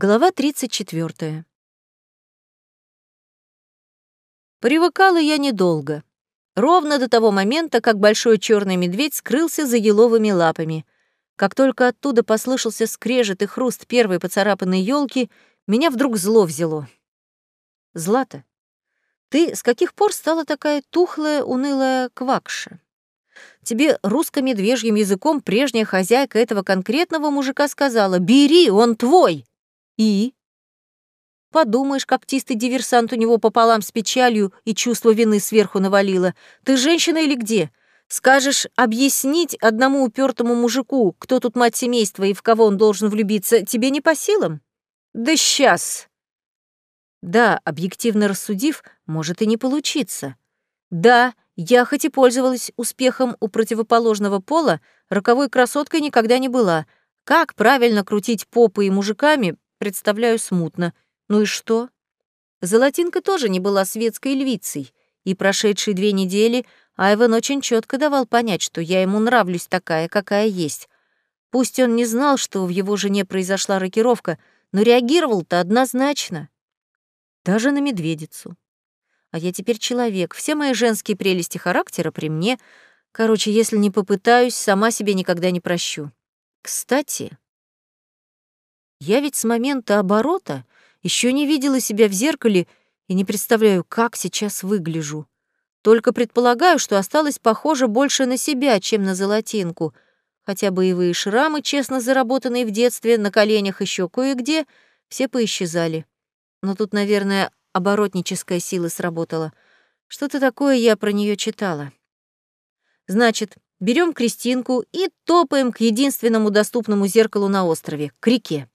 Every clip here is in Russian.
Глава 34. Привыкала я недолго. Ровно до того момента, как большой черный медведь скрылся за еловыми лапами. Как только оттуда послышался скрежет и хруст первой поцарапанной елки, меня вдруг зло взяло. Злата, ты с каких пор стала такая тухлая, унылая квакша? Тебе русско-медвежьим языком прежняя хозяйка этого конкретного мужика сказала «Бери, он твой!» И? Подумаешь, как тистый диверсант у него пополам с печалью и чувство вины сверху навалило. Ты женщина или где? Скажешь, объяснить одному упертому мужику, кто тут мать семейства и в кого он должен влюбиться, тебе не по силам? Да сейчас. Да, объективно рассудив, может и не получиться. Да, я хоть и пользовалась успехом у противоположного пола, роковой красоткой никогда не была. Как правильно крутить попы и мужиками, представляю смутно. Ну и что? Золотинка тоже не была светской львицей, и прошедшие две недели Айвен очень четко давал понять, что я ему нравлюсь такая, какая есть. Пусть он не знал, что в его жене произошла рокировка, но реагировал-то однозначно. Даже на медведицу. А я теперь человек, все мои женские прелести характера при мне. Короче, если не попытаюсь, сама себе никогда не прощу. Кстати, я ведь с момента оборота еще не видела себя в зеркале и не представляю, как сейчас выгляжу. Только предполагаю, что осталась похожа больше на себя, чем на золотинку, хотя боевые шрамы, честно заработанные в детстве, на коленях еще кое-где, все поисчезали. Но тут, наверное, оборотническая сила сработала. Что-то такое я про нее читала. Значит, берем Кристинку и топаем к единственному доступному зеркалу на острове, к реке.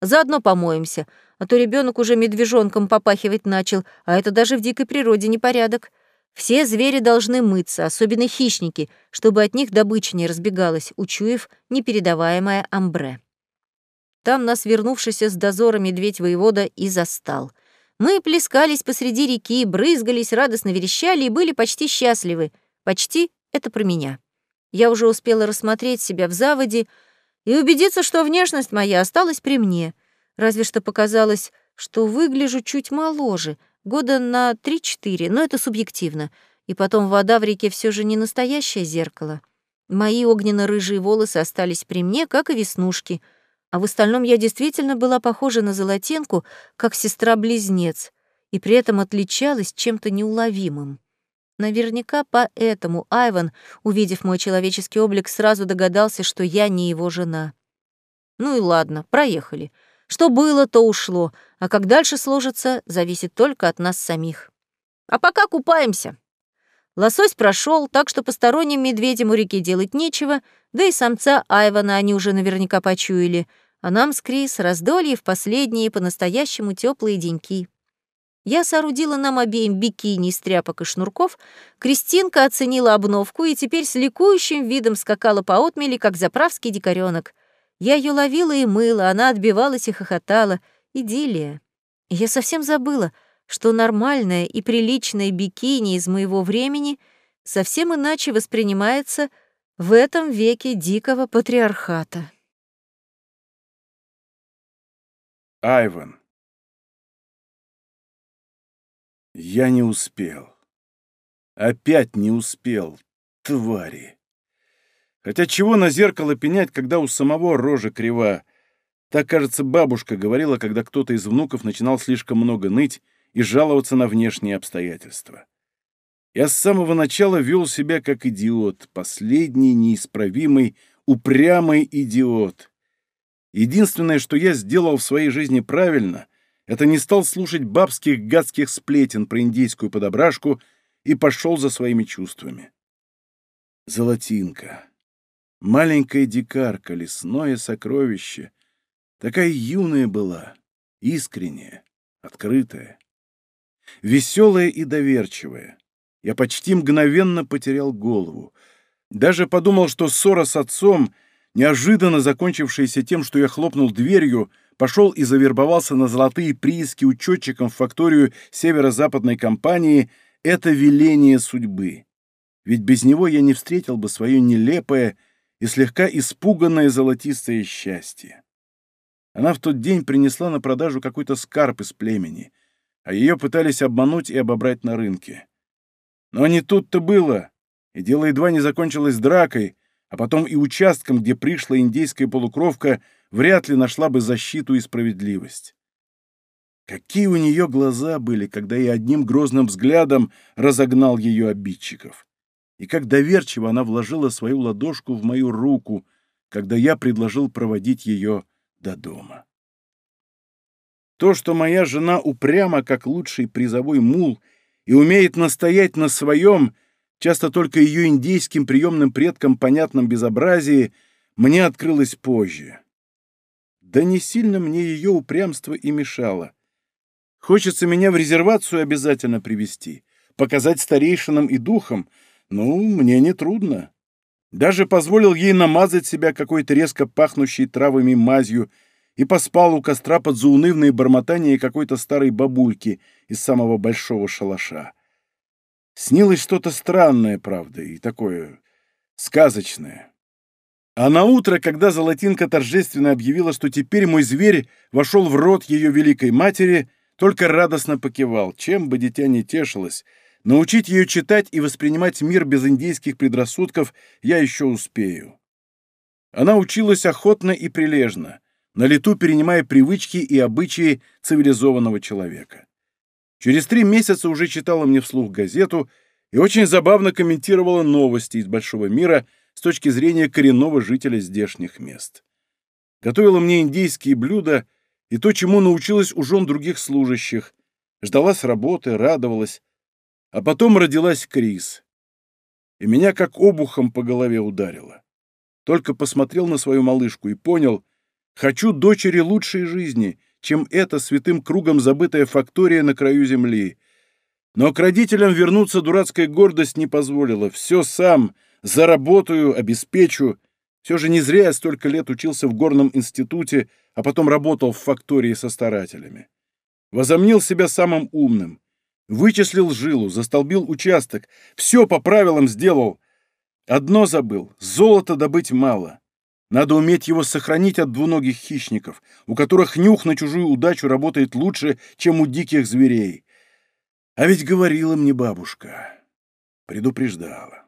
Заодно помоемся, а то ребенок уже медвежонком попахивать начал, а это даже в дикой природе непорядок. Все звери должны мыться, особенно хищники, чтобы от них добыча не разбегалась, учуяв непередаваемое амбре. Там нас вернувшийся с дозора медведь-воевода и застал. Мы плескались посреди реки, брызгались, радостно верещали и были почти счастливы. Почти — это про меня. Я уже успела рассмотреть себя в заводе, и убедиться, что внешность моя осталась при мне. Разве что показалось, что выгляжу чуть моложе, года на 3-4, но это субъективно. И потом вода в реке все же не настоящее зеркало. Мои огненно-рыжие волосы остались при мне, как и веснушки, а в остальном я действительно была похожа на золотенку, как сестра-близнец, и при этом отличалась чем-то неуловимым. Наверняка поэтому Айван, увидев мой человеческий облик, сразу догадался, что я не его жена. Ну и ладно, проехали. Что было, то ушло, а как дальше сложится, зависит только от нас самих. А пока купаемся. Лосось прошел, так что посторонним медведям у реки делать нечего, да и самца Айвана они уже наверняка почуяли, а нам с Крис раздолье в последние по-настоящему теплые деньки. Я соорудила нам обеим бикини из тряпок и шнурков, Кристинка оценила обновку и теперь с ликующим видом скакала по отмели, как заправский дикарёнок. Я ее ловила и мыла, она отбивалась и хохотала. Идиллия. я совсем забыла, что нормальное и приличное бикини из моего времени совсем иначе воспринимается в этом веке дикого патриархата. Айван. Я не успел. Опять не успел, твари. Хотя чего на зеркало пенять, когда у самого рожа крива? Так, кажется, бабушка говорила, когда кто-то из внуков начинал слишком много ныть и жаловаться на внешние обстоятельства. Я с самого начала вел себя как идиот, последний, неисправимый, упрямый идиот. Единственное, что я сделал в своей жизни правильно — это не стал слушать бабских гадских сплетен про индейскую подобрашку и пошел за своими чувствами. Золотинка. Маленькая дикарка, лесное сокровище. Такая юная была, искренняя, открытая. Веселая и доверчивая. Я почти мгновенно потерял голову. Даже подумал, что ссора с отцом, неожиданно закончившаяся тем, что я хлопнул дверью, пошел и завербовался на золотые прииски учетчиком в факторию северо-западной компании «Это веление судьбы». Ведь без него я не встретил бы свое нелепое и слегка испуганное золотистое счастье. Она в тот день принесла на продажу какой-то скарб из племени, а ее пытались обмануть и обобрать на рынке. Но не тут-то было, и дело едва не закончилось дракой, а потом и участком, где пришла индейская полукровка вряд ли нашла бы защиту и справедливость. Какие у нее глаза были, когда я одним грозным взглядом разогнал ее обидчиков. И как доверчиво она вложила свою ладошку в мою руку, когда я предложил проводить ее до дома. То, что моя жена упряма, как лучший призовой мул, и умеет настоять на своем, часто только ее индейским приемным предкам понятном безобразии, мне открылось позже. Да не сильно мне ее упрямство и мешало. Хочется меня в резервацию обязательно привести, показать старейшинам и духам. Ну, мне не трудно. Даже позволил ей намазать себя какой-то резко пахнущей травами мазью и поспал у костра под заунывные бормотания какой-то старой бабульки из самого большого шалаша. Снилось что-то странное, правда, и такое сказочное. А на утро, когда Золотинка торжественно объявила, что теперь мой зверь вошел в рот ее великой матери, только радостно покивал, чем бы дитя не тешилось. Научить ее читать и воспринимать мир без индейских предрассудков я еще успею. Она училась охотно и прилежно, на лету перенимая привычки и обычаи цивилизованного человека. Через три месяца уже читала мне вслух газету и очень забавно комментировала новости из большого мира с точки зрения коренного жителя здешних мест. Готовила мне индейские блюда — и то, чему научилась у жен других служащих. Ждала с работы, радовалась. А потом родилась Крис. И меня как обухом по голове ударило. Только посмотрел на свою малышку и понял, хочу дочери лучшей жизни, чем эта святым кругом забытая фактория на краю земли. Но к родителям вернуться дурацкая гордость не позволила. Все сам, заработаю, обеспечу. Все же не зря я столько лет учился в горном институте, а потом работал в фактории со старателями. Возомнил себя самым умным. Вычислил жилу, застолбил участок, все по правилам сделал. Одно забыл — золото добыть мало. Надо уметь его сохранить от двуногих хищников, у которых нюх на чужую удачу работает лучше, чем у диких зверей. А ведь говорила мне бабушка, предупреждала.